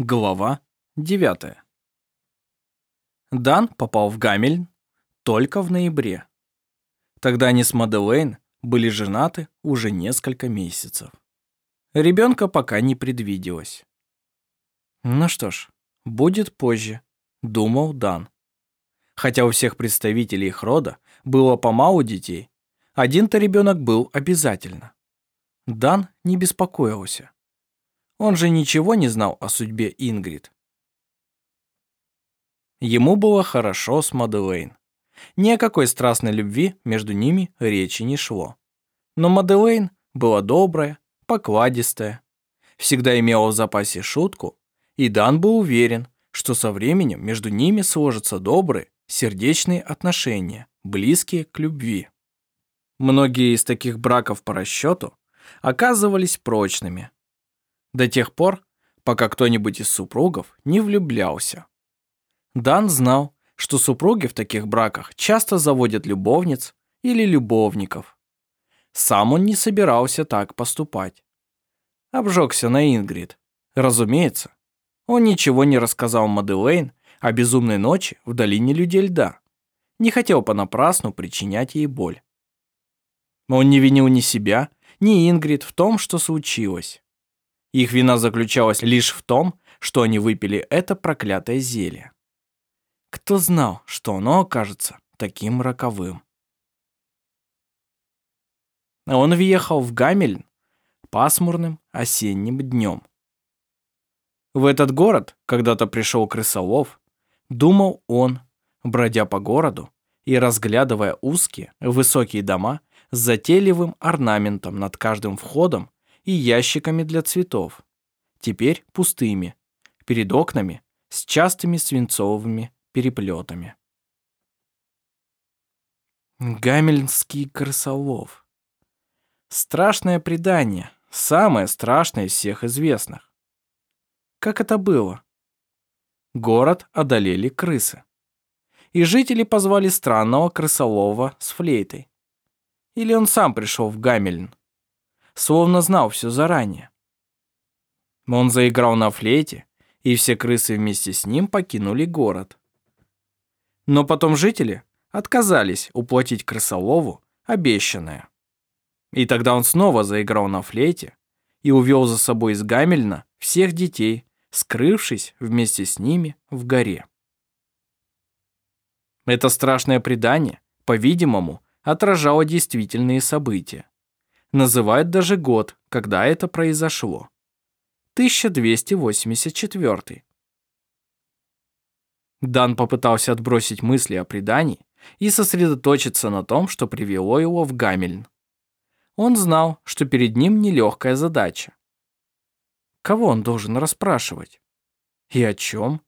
Глава 9. Дан попал в Гамельн только в ноябре. Тогда они с Маделейн были женаты уже несколько месяцев. Ребенка пока не предвиделось. Ну что ж, будет позже, думал Дан. Хотя у всех представителей их рода было помалу детей, один-то ребенок был обязательно. Дан не беспокоился. Он же ничего не знал о судьбе Ингрид. Ему было хорошо с Маделейн. Ни о какой страстной любви между ними речи не шло. Но Маделейн была добрая, покладистая, всегда имела в запасе шутку, и Дан был уверен, что со временем между ними сложатся добрые, сердечные отношения, близкие к любви. Многие из таких браков по расчету оказывались прочными, до тех пор, пока кто-нибудь из супругов не влюблялся. Дан знал, что супруги в таких браках часто заводят любовниц или любовников. Сам он не собирался так поступать. Обжегся на Ингрид. Разумеется, он ничего не рассказал Маделейн о безумной ночи в долине людей льда. Не хотел понапрасну причинять ей боль. Он не винил ни себя, ни Ингрид в том, что случилось. Их вина заключалась лишь в том, что они выпили это проклятое зелье. Кто знал, что оно окажется таким роковым? Он въехал в Гамельн пасмурным осенним днем. В этот город когда-то пришел крысолов, думал он, бродя по городу и разглядывая узкие, высокие дома с затейливым орнаментом над каждым входом и ящиками для цветов, теперь пустыми, перед окнами с частыми свинцовыми переплетами. Гамельнский крысолов. Страшное предание, самое страшное из всех известных. Как это было? Город одолели крысы. И жители позвали странного крысолова с флейтой. Или он сам пришел в Гамельн? Словно знал все заранее. Он заиграл на флейте, и все крысы вместе с ним покинули город. Но потом жители отказались уплатить крысолову обещанное. И тогда он снова заиграл на флейте и увел за собой из Гамельна всех детей, скрывшись вместе с ними в горе. Это страшное предание, по-видимому, отражало действительные события называют даже год, когда это произошло. 1284. Дан попытался отбросить мысли о предании и сосредоточиться на том, что привело его в Гамельн. Он знал, что перед ним нелегкая задача. Кого он должен расспрашивать? И о чем?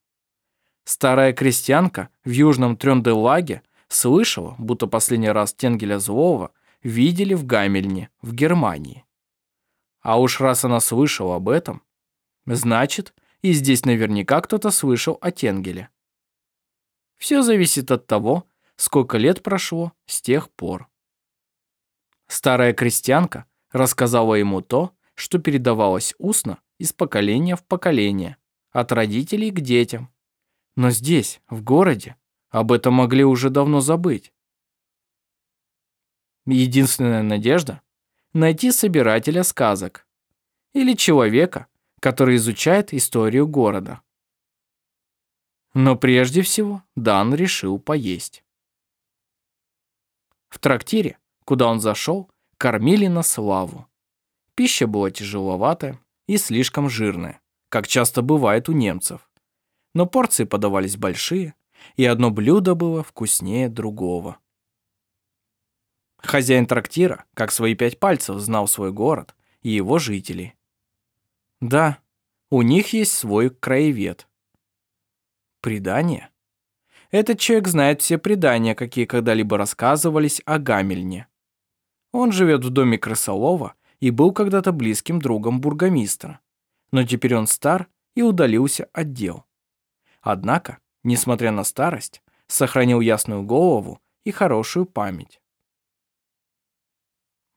Старая крестьянка в южном Трёнделлаге слышала, будто последний раз Тенгеля Злого видели в Гамельне, в Германии. А уж раз она слышала об этом, значит, и здесь наверняка кто-то слышал о Тенгеле. Все зависит от того, сколько лет прошло с тех пор. Старая крестьянка рассказала ему то, что передавалось устно из поколения в поколение, от родителей к детям. Но здесь, в городе, об этом могли уже давно забыть. Единственная надежда – найти собирателя сказок или человека, который изучает историю города. Но прежде всего Дан решил поесть. В трактире, куда он зашел, кормили на славу. Пища была тяжеловатая и слишком жирная, как часто бывает у немцев. Но порции подавались большие, и одно блюдо было вкуснее другого. Хозяин трактира, как свои пять пальцев, знал свой город и его жителей. Да, у них есть свой краевед. Предание? Этот человек знает все предания, какие когда-либо рассказывались о Гамельне. Он живет в доме крысолова и был когда-то близким другом бургомистра. Но теперь он стар и удалился от дел. Однако, несмотря на старость, сохранил ясную голову и хорошую память.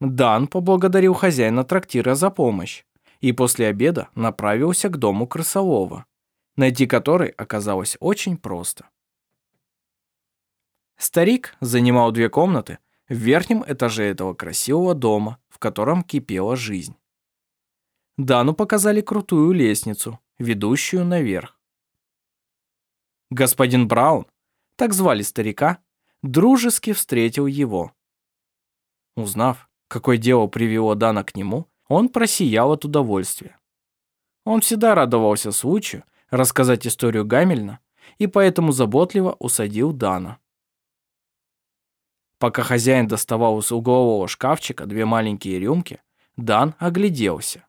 Дан поблагодарил хозяина трактира за помощь и после обеда направился к дому крысолова, найти который оказалось очень просто. Старик занимал две комнаты в верхнем этаже этого красивого дома, в котором кипела жизнь. Дану показали крутую лестницу, ведущую наверх. Господин Браун, так звали старика, дружески встретил его. Узнав, какое дело привело Дана к нему, он просиял от удовольствия. Он всегда радовался случаю рассказать историю Гамельна и поэтому заботливо усадил Дана. Пока хозяин доставал из углового шкафчика две маленькие рюмки, Дан огляделся.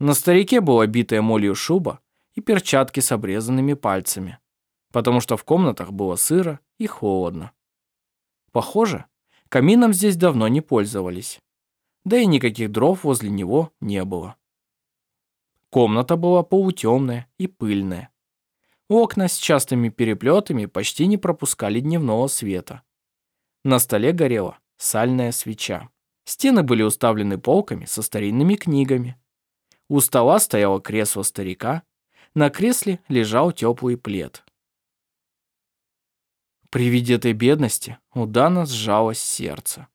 На старике была битая молью шуба и перчатки с обрезанными пальцами, потому что в комнатах было сыро и холодно. Похоже, камином здесь давно не пользовались, да и никаких дров возле него не было. Комната была полутемная и пыльная. Окна с частыми переплетами почти не пропускали дневного света. На столе горела сальная свеча. Стены были уставлены полками со старинными книгами. У стола стояло кресло старика, на кресле лежал теплый плед. При виде этой бедности у Дана сжалось сердце.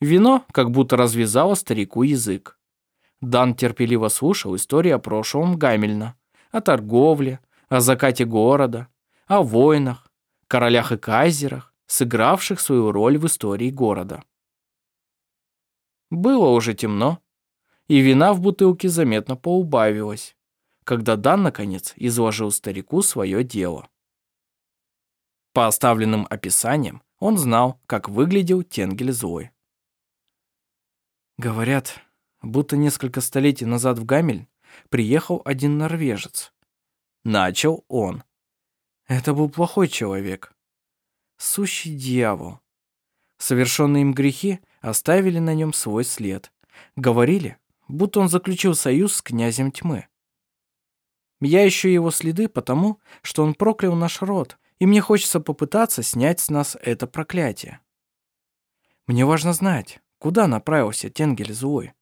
Вино как будто развязало старику язык. Дан терпеливо слушал истории о прошлом Гамельна, о торговле, о закате города, о войнах, королях и кайзерах, сыгравших свою роль в истории города. Было уже темно, и вина в бутылке заметно поубавилась, когда Дан, наконец, изложил старику свое дело. По оставленным описаниям он знал, как выглядел Тенгель злой. Говорят, будто несколько столетий назад в Гамель приехал один норвежец. Начал он. Это был плохой человек. Сущий дьявол. Совершенные им грехи оставили на нем свой след. Говорили, будто он заключил союз с князем тьмы. Я ищу его следы потому, что он проклял наш род, и мне хочется попытаться снять с нас это проклятие. Мне важно знать, куда направился Тенгель Злой.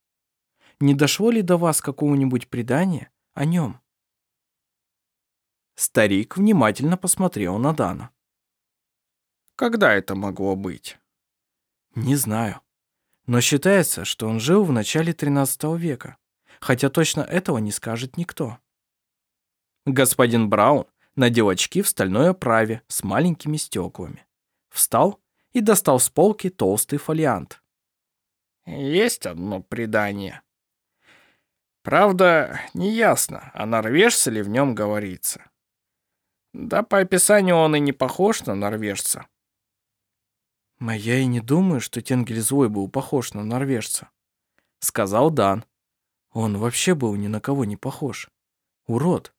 Не дошло ли до вас какого-нибудь предания о нем? Старик внимательно посмотрел на Дана. Когда это могло быть? Не знаю. Но считается, что он жил в начале 13 века, хотя точно этого не скажет никто. Господин Браун надел очки в стальной оправе с маленькими стеклами. Встал и достал с полки толстый фолиант. Есть одно предание. Правда, неясно, а норвежца ли в нем говорится. Да по описанию он и не похож на норвежца. А я и не думаю, что Тенгель Злой был похож на норвежца, сказал Дан. Он вообще был ни на кого не похож. Урод.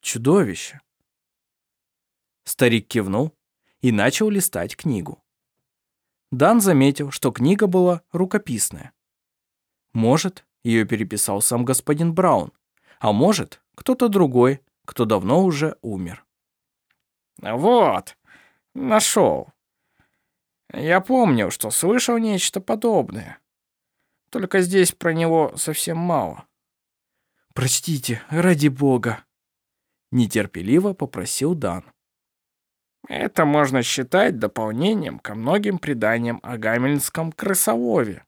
Чудовище. Старик кивнул и начал листать книгу. Дан заметил, что книга была рукописная. Может, ее переписал сам господин Браун, а может, кто-то другой, кто давно уже умер. «Вот, нашел. Я помнил, что слышал нечто подобное. Только здесь про него совсем мало». «Простите, ради бога», — нетерпеливо попросил Дан. Это можно считать дополнением ко многим преданиям о гамельнском крысолове.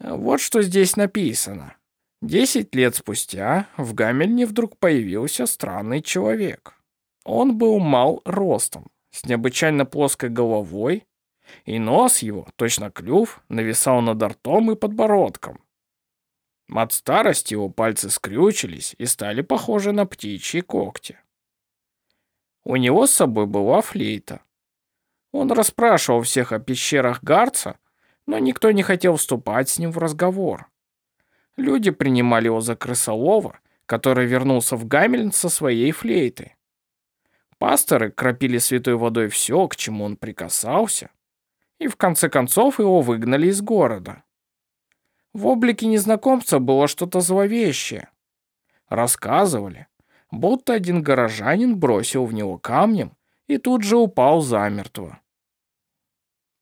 Вот что здесь написано. Десять лет спустя в Гамельне вдруг появился странный человек. Он был мал ростом, с необычайно плоской головой, и нос его, точно клюв, нависал над ртом и подбородком. От старости его пальцы скрючились и стали похожи на птичьи когти. У него с собой была флейта. Он расспрашивал всех о пещерах Гарца но никто не хотел вступать с ним в разговор. Люди принимали его за крысолова, который вернулся в Гамельн со своей флейтой. Пасторы кропили святой водой все, к чему он прикасался, и в конце концов его выгнали из города. В облике незнакомца было что-то зловещее. Рассказывали, будто один горожанин бросил в него камнем и тут же упал замертво.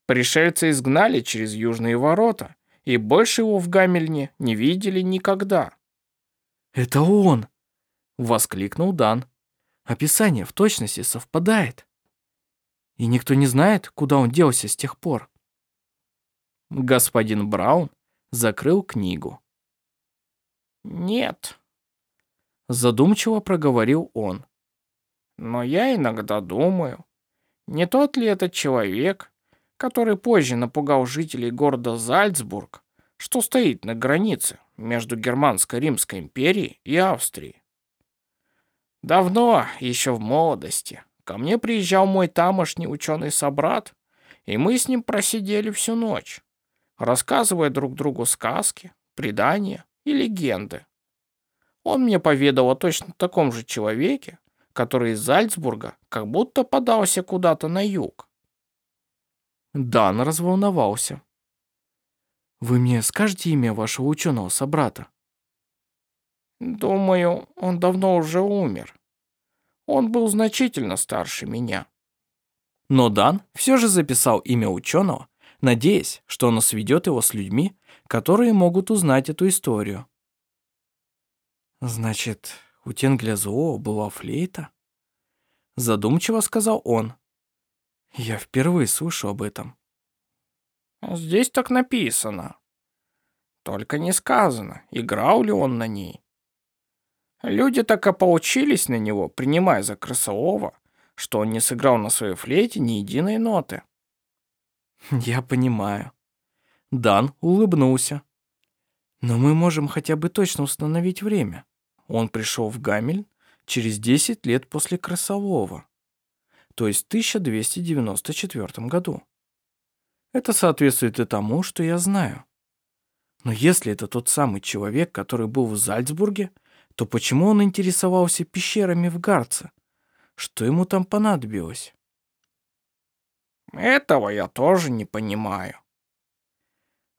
Пришельцы изгнали через южные ворота, и больше его в Гамельне не видели никогда. «Это он!» Воскликнул Дан. Описание в точности совпадает. И никто не знает, куда он делся с тех пор. Господин Браун закрыл книгу. «Нет», — задумчиво проговорил он. «Но я иногда думаю, не тот ли этот человек, который позже напугал жителей города Зальцбург, что стоит на границе между Германско-Римской империей и Австрией. Давно, еще в молодости, ко мне приезжал мой тамошний ученый-собрат, и мы с ним просидели всю ночь, рассказывая друг другу сказки, предания и легенды. Он мне поведал о точно таком же человеке, который из Зальцбурга как будто подался куда-то на юг. Дан разволновался. «Вы мне скажете имя вашего ученого-собрата?» «Думаю, он давно уже умер. Он был значительно старше меня». Но Дан все же записал имя ученого, надеясь, что оно сведет его с людьми, которые могут узнать эту историю. «Значит, у Тенгля-Зоо была флейта?» Задумчиво сказал он. «Я впервые слышу об этом». «Здесь так написано. Только не сказано, играл ли он на ней. Люди так и поучились на него, принимая за крысолова, что он не сыграл на своей флейте ни единой ноты». «Я понимаю». Дан улыбнулся. «Но мы можем хотя бы точно установить время». Он пришел в Гамель через 10 лет после Красового, то есть в 1294 году. Это соответствует и тому, что я знаю. Но если это тот самый человек, который был в Зальцбурге, то почему он интересовался пещерами в Гарце? Что ему там понадобилось? Этого я тоже не понимаю.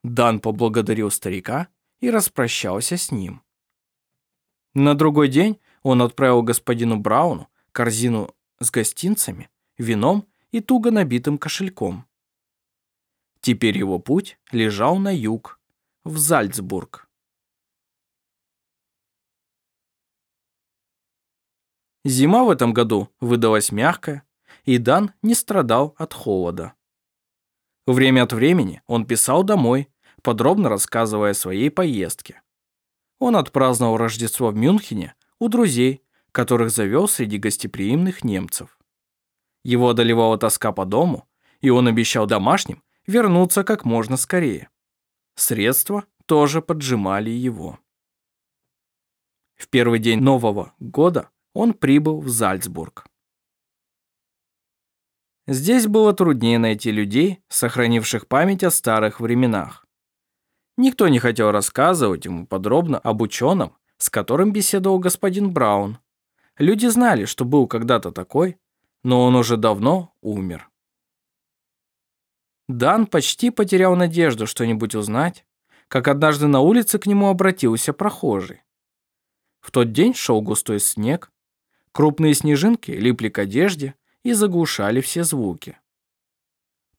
Дан поблагодарил старика и распрощался с ним. На другой день он отправил господину Брауну корзину с гостинцами, вином и туго набитым кошельком. Теперь его путь лежал на юг, в Зальцбург. Зима в этом году выдалась мягкая, и Дан не страдал от холода. Время от времени он писал домой, подробно рассказывая о своей поездке. Он отпраздновал Рождество в Мюнхене у друзей, которых завел среди гостеприимных немцев. Его одолевала тоска по дому, и он обещал домашним вернуться как можно скорее. Средства тоже поджимали его. В первый день Нового года он прибыл в Зальцбург. Здесь было труднее найти людей, сохранивших память о старых временах. Никто не хотел рассказывать ему подробно об ученом, с которым беседовал господин Браун. Люди знали, что был когда-то такой, но он уже давно умер. Дан почти потерял надежду что-нибудь узнать, как однажды на улице к нему обратился прохожий. В тот день шел густой снег, крупные снежинки липли к одежде и заглушали все звуки.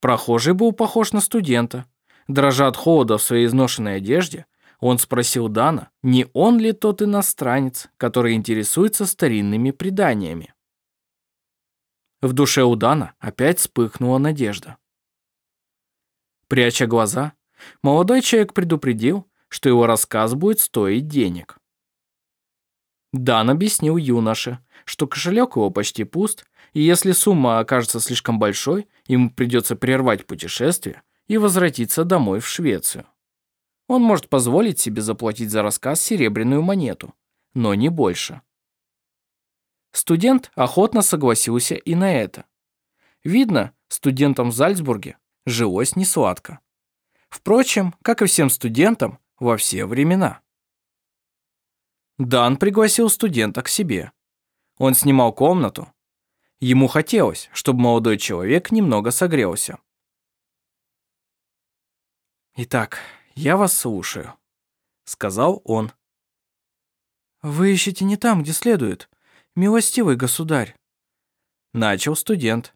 Прохожий был похож на студента, Дрожа от холода в своей изношенной одежде, он спросил Дана, не он ли тот иностранец, который интересуется старинными преданиями. В душе у Дана опять вспыхнула надежда. Пряча глаза, молодой человек предупредил, что его рассказ будет стоить денег. Дан объяснил юноше, что кошелек его почти пуст, и если сумма окажется слишком большой, ему придется прервать путешествие и возвратиться домой в Швецию. Он может позволить себе заплатить за рассказ серебряную монету, но не больше. Студент охотно согласился и на это. Видно, студентам в Зальцбурге жилось несладко. Впрочем, как и всем студентам во все времена. Дан пригласил студента к себе. Он снимал комнату. Ему хотелось, чтобы молодой человек немного согрелся. «Итак, я вас слушаю», — сказал он. «Вы ищете не там, где следует, милостивый государь», — начал студент.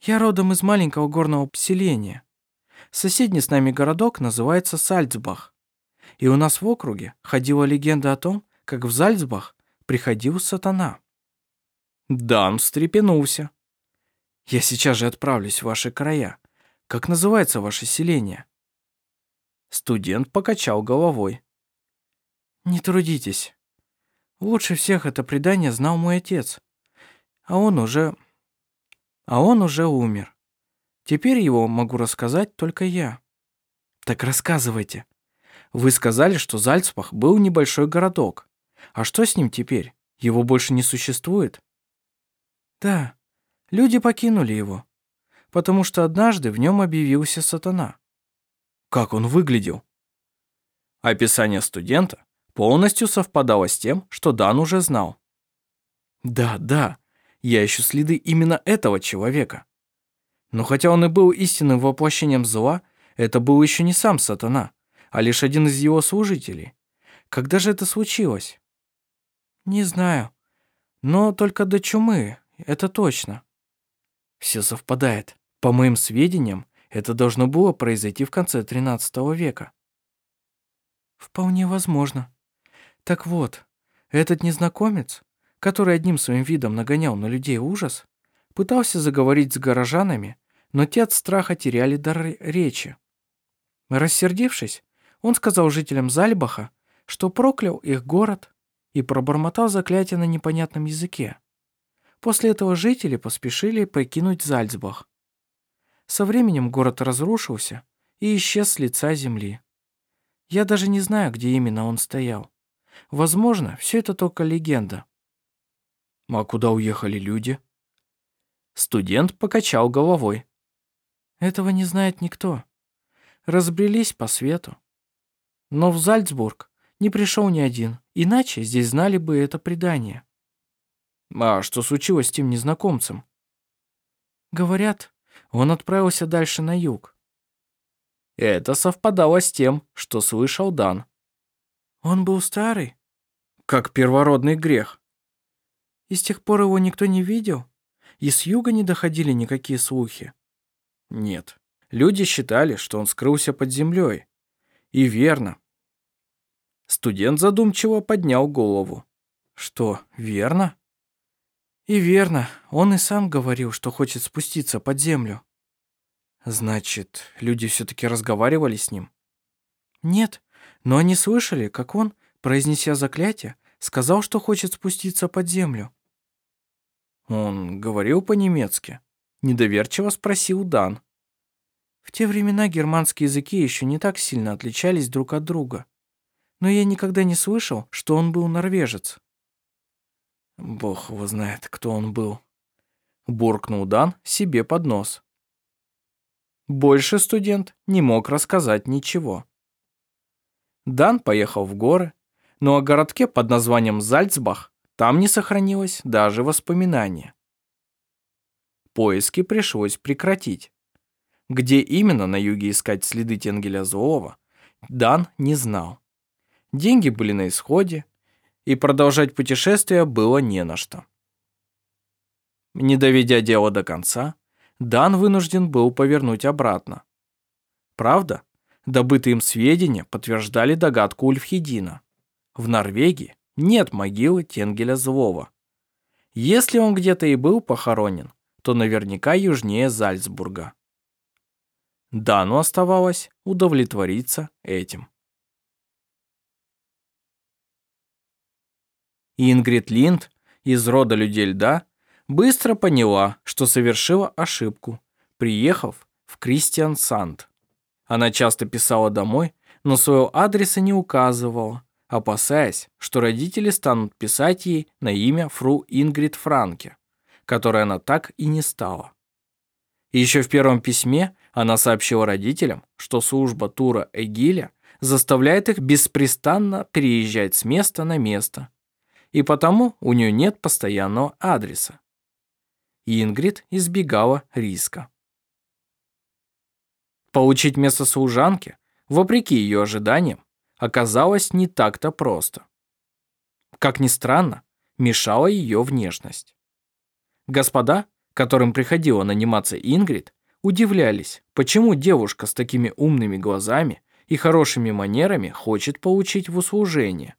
«Я родом из маленького горного поселения. Соседний с нами городок называется Сальцбах. И у нас в округе ходила легенда о том, как в Зальцбах приходил сатана. Дан встрепенулся. «Я сейчас же отправлюсь в ваши края. Как называется ваше селение?» Студент покачал головой. «Не трудитесь. Лучше всех это предание знал мой отец. А он уже... А он уже умер. Теперь его могу рассказать только я». «Так рассказывайте. Вы сказали, что Зальцбах был небольшой городок. А что с ним теперь? Его больше не существует?» Да, люди покинули его, потому что однажды в нем объявился сатана. Как он выглядел? Описание студента полностью совпадало с тем, что Дан уже знал. Да, да, я ищу следы именно этого человека. Но хотя он и был истинным воплощением зла, это был еще не сам сатана, а лишь один из его служителей. Когда же это случилось? Не знаю, но только до чумы, это точно. Все совпадает. По моим сведениям, это должно было произойти в конце XIII века. Вполне возможно. Так вот, этот незнакомец, который одним своим видом нагонял на людей ужас, пытался заговорить с горожанами, но те от страха теряли дар речи. Рассердившись, он сказал жителям Зальбаха, что проклял их город и пробормотал заклятие на непонятном языке. После этого жители поспешили покинуть Зальцбах. Со временем город разрушился и исчез с лица земли. Я даже не знаю, где именно он стоял. Возможно, все это только легенда. А куда уехали люди? Студент покачал головой. Этого не знает никто. Разбрелись по свету. Но в Зальцбург не пришел ни один, иначе здесь знали бы это предание. А что случилось с тем незнакомцем? Говорят, он отправился дальше на юг. Это совпадало с тем, что слышал Дан. Он был старый, как первородный грех. И с тех пор его никто не видел? И с юга не доходили никакие слухи? Нет. Люди считали, что он скрылся под землей. И верно. Студент задумчиво поднял голову. Что, верно? И верно, он и сам говорил, что хочет спуститься под землю. Значит, люди все-таки разговаривали с ним? Нет, но они слышали, как он, произнеся заклятие, сказал, что хочет спуститься под землю. Он говорил по-немецки. Недоверчиво спросил Дан. В те времена германские языки еще не так сильно отличались друг от друга. Но я никогда не слышал, что он был норвежец. Бог его знает, кто он был. Буркнул Дан себе под нос. Больше студент не мог рассказать ничего. Дан поехал в горы, но о городке под названием Зальцбах там не сохранилось даже воспоминания. Поиски пришлось прекратить. Где именно на юге искать следы Тенгеля Злого, Дан не знал. Деньги были на исходе, и продолжать путешествие было не на что. Не доведя дело до конца, Дан вынужден был повернуть обратно. Правда, добытые им сведения подтверждали догадку Ульфхедина. В Норвегии нет могилы Тенгеля Злого. Если он где-то и был похоронен, то наверняка южнее Зальцбурга. Дану оставалось удовлетвориться этим. Ингрид Линд из рода людей льда быстро поняла, что совершила ошибку, приехав в Кристиан Санд. Она часто писала домой, но своего адреса не указывала, опасаясь, что родители станут писать ей на имя фру Ингрид Франке, которой она так и не стала. Еще в первом письме она сообщила родителям, что служба тура Эгиля заставляет их беспрестанно переезжать с места на место, и потому у нее нет постоянного адреса. Ингрид избегала риска. Получить место служанки, вопреки ее ожиданиям, оказалось не так-то просто. Как ни странно, мешала ее внешность. Господа, которым приходило наниматься Ингрид, удивлялись, почему девушка с такими умными глазами и хорошими манерами хочет получить в услужение.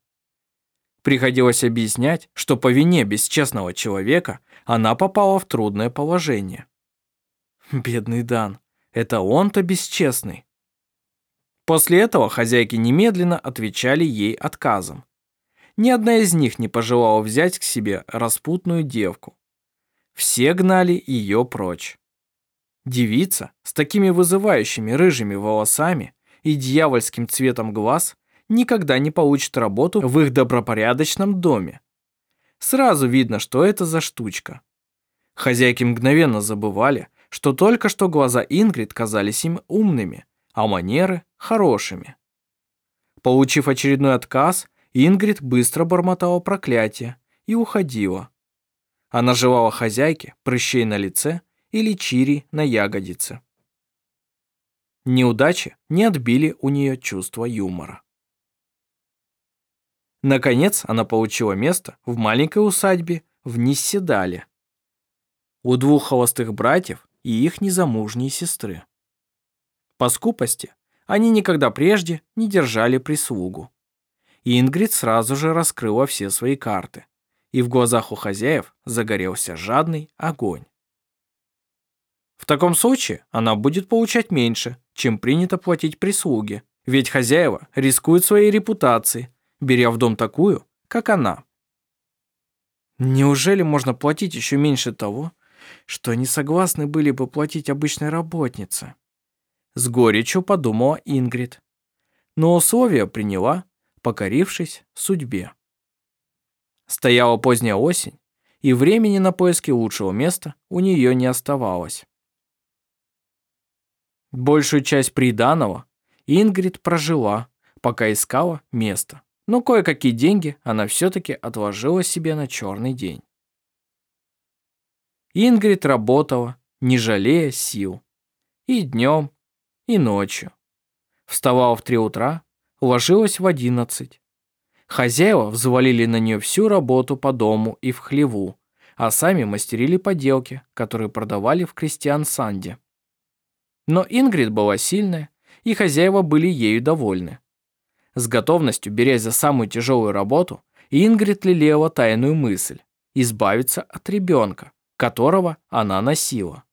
Приходилось объяснять, что по вине бесчестного человека она попала в трудное положение. Бедный Дан, это он-то бесчестный. После этого хозяйки немедленно отвечали ей отказом. Ни одна из них не пожелала взять к себе распутную девку. Все гнали ее прочь. Девица с такими вызывающими рыжими волосами и дьявольским цветом глаз никогда не получит работу в их добропорядочном доме. Сразу видно, что это за штучка. Хозяйки мгновенно забывали, что только что глаза Ингрид казались им умными, а манеры – хорошими. Получив очередной отказ, Ингрид быстро бормотала проклятие и уходила. Она желала хозяйке прыщей на лице или чири на ягодице. Неудачи не отбили у нее чувство юмора. Наконец она получила место в маленькой усадьбе в Нисседале. У двух холостых братьев и их незамужней сестры. По скупости они никогда прежде не держали прислугу. Ингрид сразу же раскрыла все свои карты, и в глазах у хозяев загорелся жадный огонь. В таком случае она будет получать меньше, чем принято платить прислуге, ведь хозяева рискуют своей репутацией, беря в дом такую, как она. Неужели можно платить еще меньше того, что они согласны были бы платить обычной работнице? С горечью подумала Ингрид. Но условия приняла, покорившись судьбе. Стояла поздняя осень, и времени на поиски лучшего места у нее не оставалось. Большую часть приданого Ингрид прожила, пока искала место. Но кое-какие деньги она все-таки отложила себе на черный день. Ингрид работала, не жалея сил. И днем, и ночью. Вставала в три утра, ложилась в одиннадцать. Хозяева взвалили на нее всю работу по дому и в хлеву, а сами мастерили поделки, которые продавали в Кристиан-Санде. Но Ингрид была сильная, и хозяева были ею довольны. С готовностью, берясь за самую тяжелую работу, Ингрид лелеяла тайную мысль – избавиться от ребенка, которого она носила.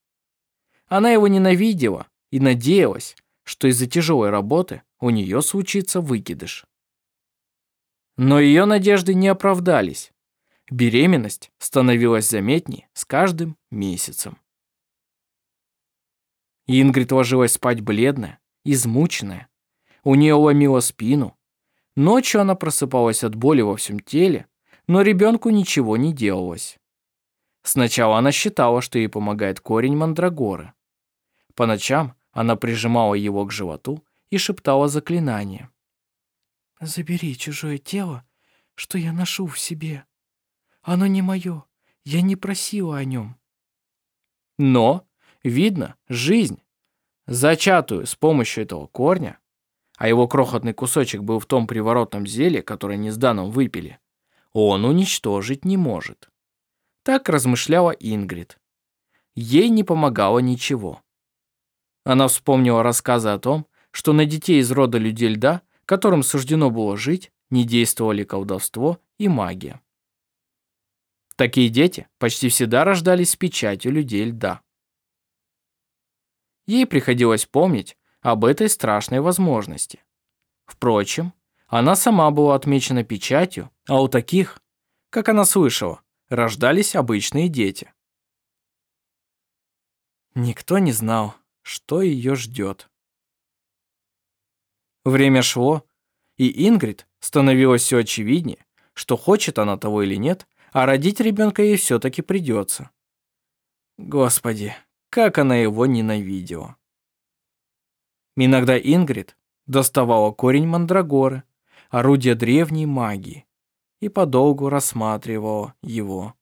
Она его ненавидела и надеялась, что из-за тяжелой работы у нее случится выкидыш. Но ее надежды не оправдались. Беременность становилась заметнее с каждым месяцем. Ингрид ложилась спать бледная, измученная. У нее ломило спину. Ночью она просыпалась от боли во всем теле, но ребенку ничего не делалось. Сначала она считала, что ей помогает корень мандрагоры. По ночам она прижимала его к животу и шептала заклинание. «Забери чужое тело, что я ношу в себе. Оно не мое, я не просила о нем». Но Видно, жизнь, зачатую с помощью этого корня, а его крохотный кусочек был в том приворотном зелье, которое не с Даном выпили, он уничтожить не может. Так размышляла Ингрид. Ей не помогало ничего. Она вспомнила рассказы о том, что на детей из рода людей льда, которым суждено было жить, не действовали колдовство и магия. Такие дети почти всегда рождались с печатью людей льда. Ей приходилось помнить об этой страшной возможности. Впрочем, она сама была отмечена печатью, а у таких, как она слышала, рождались обычные дети. Никто не знал, что ее ждет. Время шло, и Ингрид становилось все очевиднее, что хочет она того или нет, а родить ребенка ей все-таки придется. Господи, как она его ненавидела. Иногда Ингрид доставала корень мандрагоры, орудие древней магии, и подолгу рассматривала его.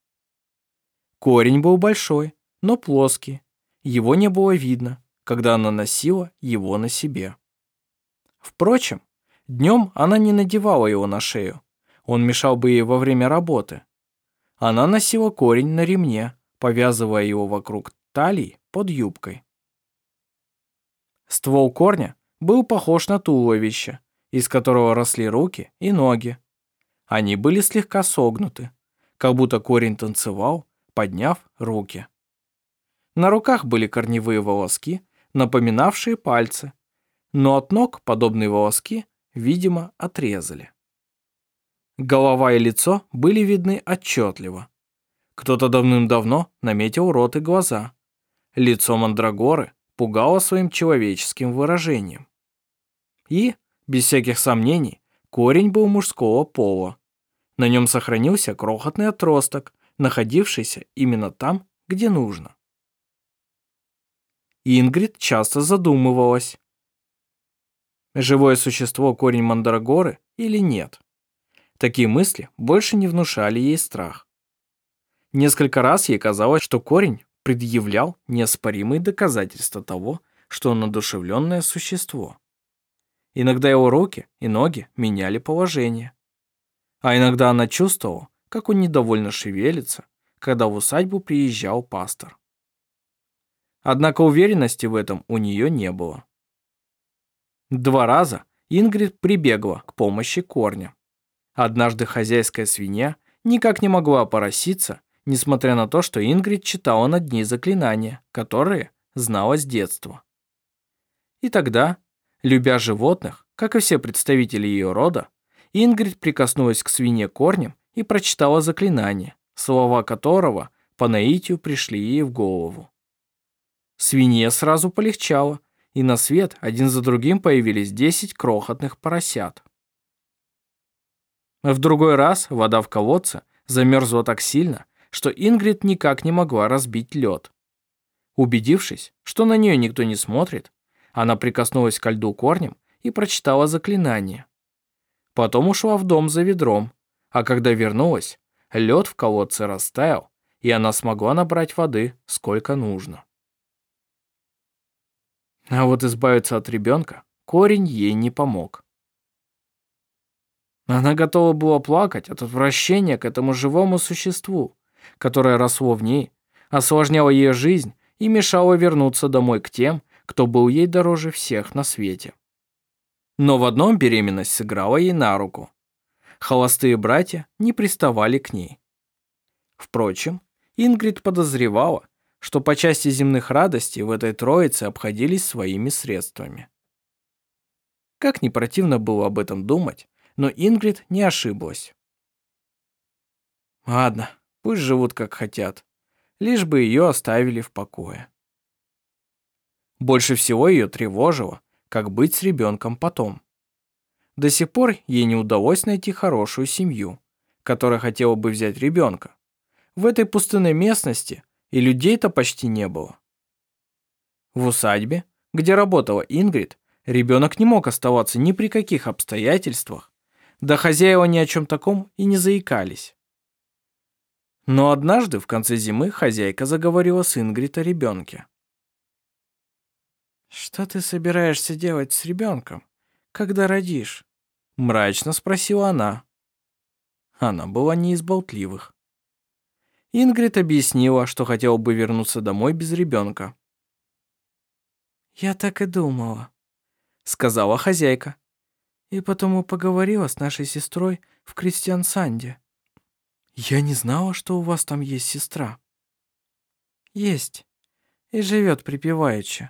Корень был большой, но плоский, его не было видно, когда она носила его на себе. Впрочем, днем она не надевала его на шею, он мешал бы ей во время работы. Она носила корень на ремне, повязывая его вокруг талии под юбкой. Ствол корня был похож на туловище, из которого росли руки и ноги, Они были слегка согнуты, как будто корень танцевал, подняв руки. На руках были корневые волоски, напоминавшие пальцы, но от ног подобные волоски, видимо, отрезали. Голова и лицо были видны отчетливо. Кто-то давным-давно наметил рот и глаза. Лицо Мандрагоры пугало своим человеческим выражением. И, без всяких сомнений, корень был мужского пола. На нем сохранился крохотный отросток, находившийся именно там, где нужно. Ингрид часто задумывалась, живое существо корень Мандрагоры или нет. Такие мысли больше не внушали ей страх. Несколько раз ей казалось, что корень предъявлял неоспоримые доказательства того, что он одушевленное существо. Иногда его руки и ноги меняли положение. А иногда она чувствовала, как он недовольно шевелится, когда в усадьбу приезжал пастор. Однако уверенности в этом у нее не было. Два раза Ингрид прибегла к помощи корня. Однажды хозяйская свинья никак не могла пороситься, несмотря на то, что Ингрид читала над ней заклинания, которые знала с детства. И тогда, любя животных, как и все представители ее рода, Ингрид прикоснулась к свинье корнем и прочитала заклинание, слова которого по наитию пришли ей в голову. Свинье сразу полегчало, и на свет один за другим появились десять крохотных поросят. В другой раз вода в колодце замерзла так сильно, что Ингрид никак не могла разбить лед. Убедившись, что на нее никто не смотрит, она прикоснулась к льду корнем и прочитала заклинание. Потом ушла в дом за ведром, а когда вернулась, лед в колодце растаял, и она смогла набрать воды сколько нужно. А вот избавиться от ребенка корень ей не помог. Она готова была плакать от отвращения к этому живому существу, которое росло в ней, осложняло ее жизнь и мешало вернуться домой к тем, кто был ей дороже всех на свете. Но в одном беременность сыграла ей на руку. Холостые братья не приставали к ней. Впрочем, Ингрид подозревала, что по части земных радостей в этой троице обходились своими средствами. Как не противно было об этом думать, но Ингрид не ошиблась. Ладно, пусть живут как хотят, лишь бы ее оставили в покое. Больше всего ее тревожило, как быть с ребенком потом. До сих пор ей не удалось найти хорошую семью, которая хотела бы взять ребенка. В этой пустынной местности и людей-то почти не было. В усадьбе, где работала Ингрид, ребенок не мог оставаться ни при каких обстоятельствах, да хозяева ни о чем таком и не заикались. Но однажды в конце зимы хозяйка заговорила с Ингрид о ребенке. «Что ты собираешься делать с ребенком, когда родишь?» мрачно спросила она. Она была не из болтливых. Ингрид объяснила, что хотела бы вернуться домой без ребенка. «Я так и думала», — сказала хозяйка. «И потому поговорила с нашей сестрой в Кристиан-Санде. Я не знала, что у вас там есть сестра». «Есть. И живет припеваючи.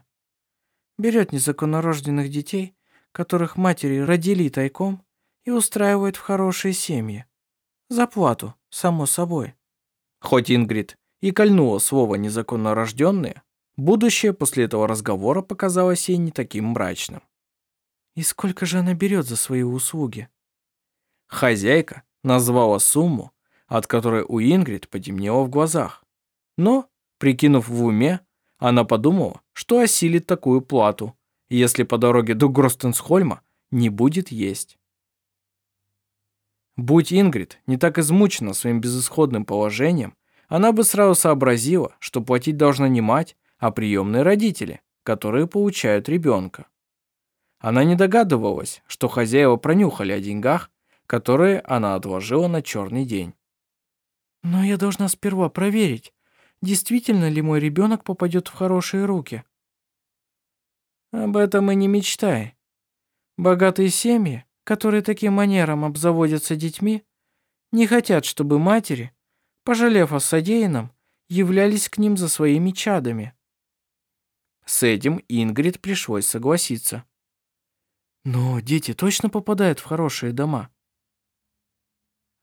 Берет незаконнорожденных детей, которых матери родили тайком, и устраивает в хорошие семьи. За плату, само собой». Хоть Ингрид и кольнула слово «незаконно рожденные», будущее после этого разговора показалось ей не таким мрачным. «И сколько же она берет за свои услуги?» Хозяйка назвала сумму, от которой у Ингрид потемнело в глазах. Но, прикинув в уме, она подумала, что осилит такую плату, если по дороге до Гростенсхольма не будет есть. Будь Ингрид не так измучена своим безысходным положением, она бы сразу сообразила, что платить должна не мать, а приемные родители, которые получают ребенка. Она не догадывалась, что хозяева пронюхали о деньгах, которые она отложила на черный день. «Но я должна сперва проверить, действительно ли мой ребенок попадет в хорошие руки». «Об этом и не мечтай. Богатые семьи которые таким манером обзаводятся детьми, Не хотят, чтобы матери, пожалев о содеянном, являлись к ним за своими чадами. С этим Ингрид пришлось согласиться. Но дети точно попадают в хорошие дома.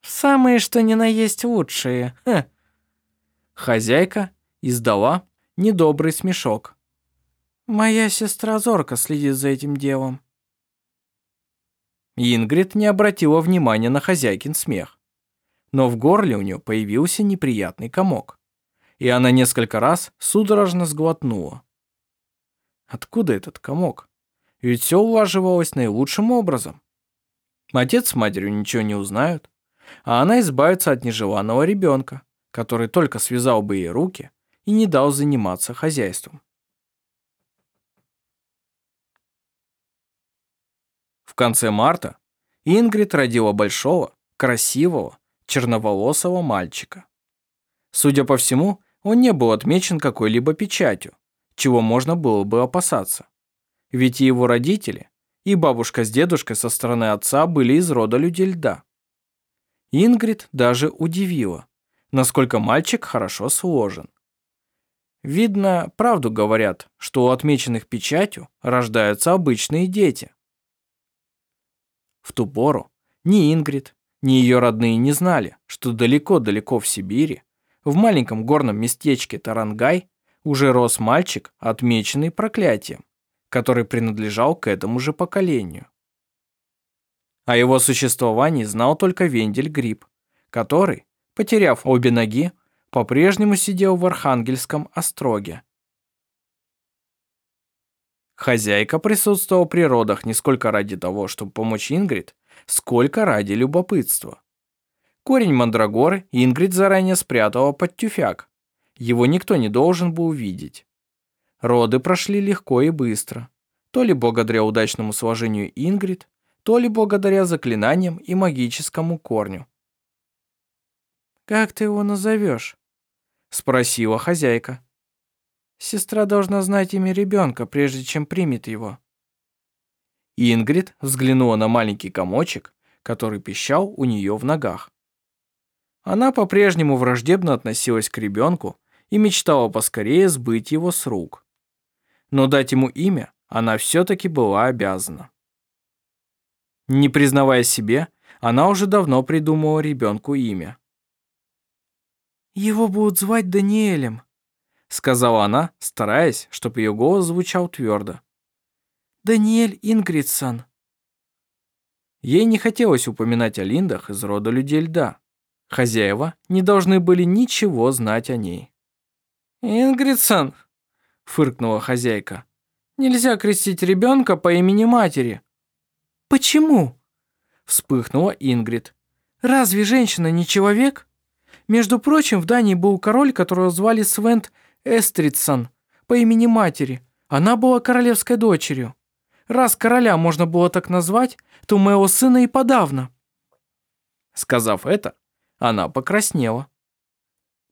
Самые, что ни на есть лучшие. Ха. Хозяйка издала недобрый смешок. Моя сестра зорко следит за этим делом. Ингрид не обратила внимания на хозяйкин смех. Но в горле у нее появился неприятный комок. И она несколько раз судорожно сглотнула. Откуда этот комок? Ведь все улаживалось наилучшим образом. Отец с матерью ничего не узнают, а она избавится от нежеланного ребенка, который только связал бы ей руки и не дал заниматься хозяйством. В конце марта Ингрид родила большого, красивого, черноволосого мальчика. Судя по всему, он не был отмечен какой-либо печатью, чего можно было бы опасаться. Ведь и его родители, и бабушка с дедушкой со стороны отца были из рода людей льда. Ингрид даже удивила, насколько мальчик хорошо сложен. Видно, правду говорят, что у отмеченных печатью рождаются обычные дети. В ту пору ни Ингрид, ни ее родные не знали, что далеко-далеко в Сибири, в маленьком горном местечке Тарангай, уже рос мальчик, отмеченный проклятием который принадлежал к этому же поколению. О его существовании знал только Вендель Гриб, который, потеряв обе ноги, по-прежнему сидел в Архангельском остроге. Хозяйка присутствовала при родах не сколько ради того, чтобы помочь Ингрид, сколько ради любопытства. Корень мандрагоры Ингрид заранее спрятала под тюфяк. Его никто не должен был увидеть. Роды прошли легко и быстро. То ли благодаря удачному сложению Ингрид, то ли благодаря заклинаниям и магическому корню. «Как ты его назовешь?» — спросила хозяйка. «Сестра должна знать имя ребенка, прежде чем примет его». Ингрид взглянула на маленький комочек, который пищал у нее в ногах. Она по-прежнему враждебно относилась к ребенку и мечтала поскорее сбыть его с рук но дать ему имя она все-таки была обязана. Не признавая себе, она уже давно придумала ребенку имя. «Его будут звать Даниэлем», — сказала она, стараясь, чтобы ее голос звучал твердо. «Даниэль Ингридсон». Ей не хотелось упоминать о Линдах из рода людей льда. Хозяева не должны были ничего знать о ней. «Ингридсон», фыркнула хозяйка. Нельзя крестить ребенка по имени матери. Почему? Вспыхнула Ингрид. Разве женщина не человек? Между прочим, в Дании был король, которого звали Свент Эстридсон по имени матери. Она была королевской дочерью. Раз короля можно было так назвать, то моего сына и подавно. Сказав это, она покраснела.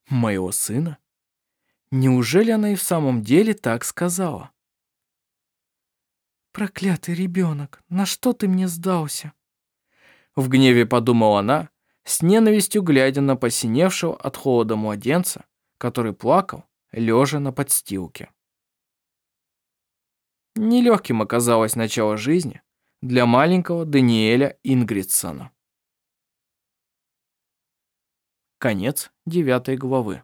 Моего сына? Неужели она и в самом деле так сказала? «Проклятый ребенок, на что ты мне сдался?» В гневе подумала она, с ненавистью глядя на посиневшего от холода младенца, который плакал, лежа на подстилке. Нелегким оказалось начало жизни для маленького Даниэля Ингридсона. Конец девятой главы.